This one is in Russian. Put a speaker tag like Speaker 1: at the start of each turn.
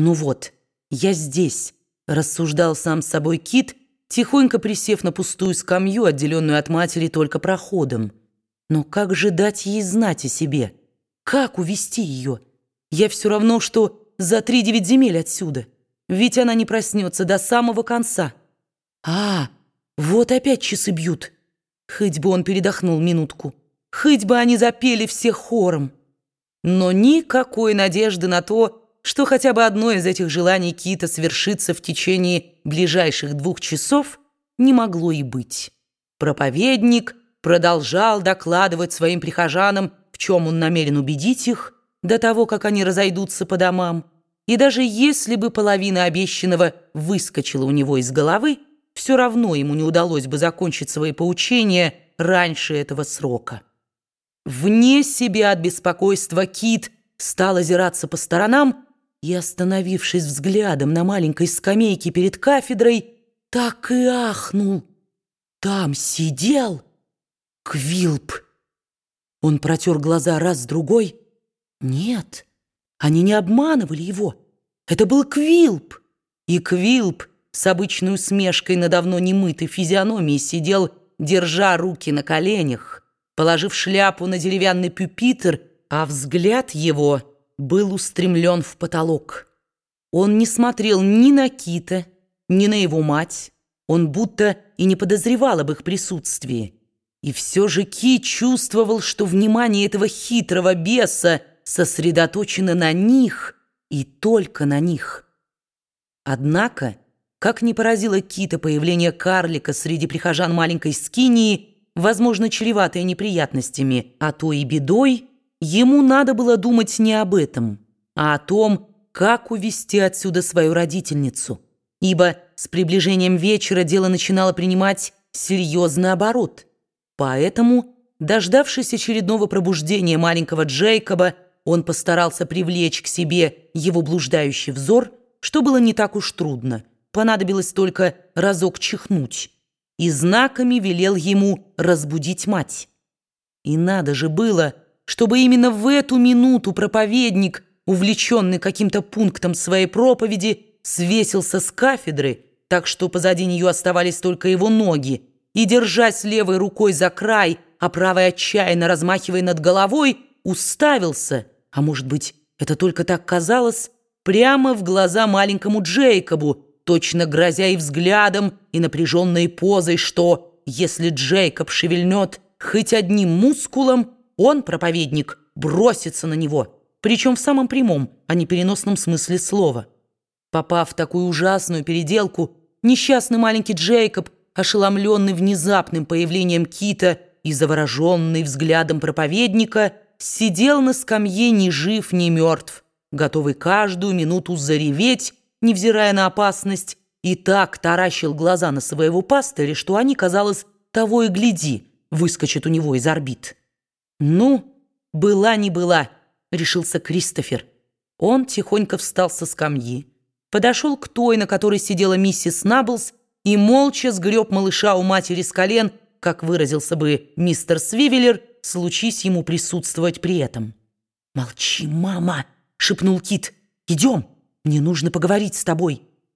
Speaker 1: «Ну вот, я здесь», — рассуждал сам с собой Кит, тихонько присев на пустую скамью, отделенную от матери только проходом. «Но как же дать ей знать о себе? Как увести ее? Я все равно, что за три девять земель отсюда, ведь она не проснется до самого конца. А, вот опять часы бьют. Хоть бы он передохнул минутку, хоть бы они запели все хором. Но никакой надежды на то, что хотя бы одно из этих желаний Кита свершится в течение ближайших двух часов, не могло и быть. Проповедник продолжал докладывать своим прихожанам, в чем он намерен убедить их, до того, как они разойдутся по домам. И даже если бы половина обещанного выскочила у него из головы, все равно ему не удалось бы закончить свои поучения раньше этого срока. Вне себя от беспокойства Кит стал озираться по сторонам, и, остановившись взглядом на маленькой скамейке перед кафедрой, так и ахнул. Там сидел Квилп. Он протер глаза раз-другой. Нет, они не обманывали его. Это был Квилп. И Квилп с обычной усмешкой на давно немытой физиономией сидел, держа руки на коленях, положив шляпу на деревянный пюпитр, а взгляд его — был устремлен в потолок. Он не смотрел ни на Кита, ни на его мать. Он будто и не подозревал об их присутствии. И все же Ки чувствовал, что внимание этого хитрого беса сосредоточено на них и только на них. Однако, как не поразило Кита появление карлика среди прихожан маленькой скинии, возможно, чреватое неприятностями, а то и бедой, Ему надо было думать не об этом, а о том, как увести отсюда свою родительницу, ибо с приближением вечера дело начинало принимать серьезный оборот. Поэтому, дождавшись очередного пробуждения маленького Джейкоба, он постарался привлечь к себе его блуждающий взор, что было не так уж трудно. Понадобилось только разок чихнуть. И знаками велел ему разбудить мать. И надо же было чтобы именно в эту минуту проповедник, увлеченный каким-то пунктом своей проповеди, свесился с кафедры, так что позади нее оставались только его ноги, и, держась левой рукой за край, а правой отчаянно размахивая над головой, уставился, а может быть, это только так казалось, прямо в глаза маленькому Джейкобу, точно грозя и взглядом, и напряженной позой, что, если Джейкоб шевельнет хоть одним мускулом, он, проповедник, бросится на него, причем в самом прямом, а не переносном смысле слова. Попав в такую ужасную переделку, несчастный маленький Джейкоб, ошеломленный внезапным появлением Кита и завороженный взглядом проповедника, сидел на скамье ни жив, ни мертв, готовый каждую минуту зареветь, невзирая на опасность, и так таращил глаза на своего пастыря, что они, казалось, того и гляди, выскочат у него из орбит. «Ну, была не была», — решился Кристофер. Он тихонько встал со скамьи, подошел к той, на которой сидела миссис Наблс, и молча сгреб малыша у матери с колен, как выразился бы мистер Свивеллер, случись ему присутствовать при этом. «Молчи, мама!» — шепнул Кит. «Идем, мне нужно поговорить с тобой».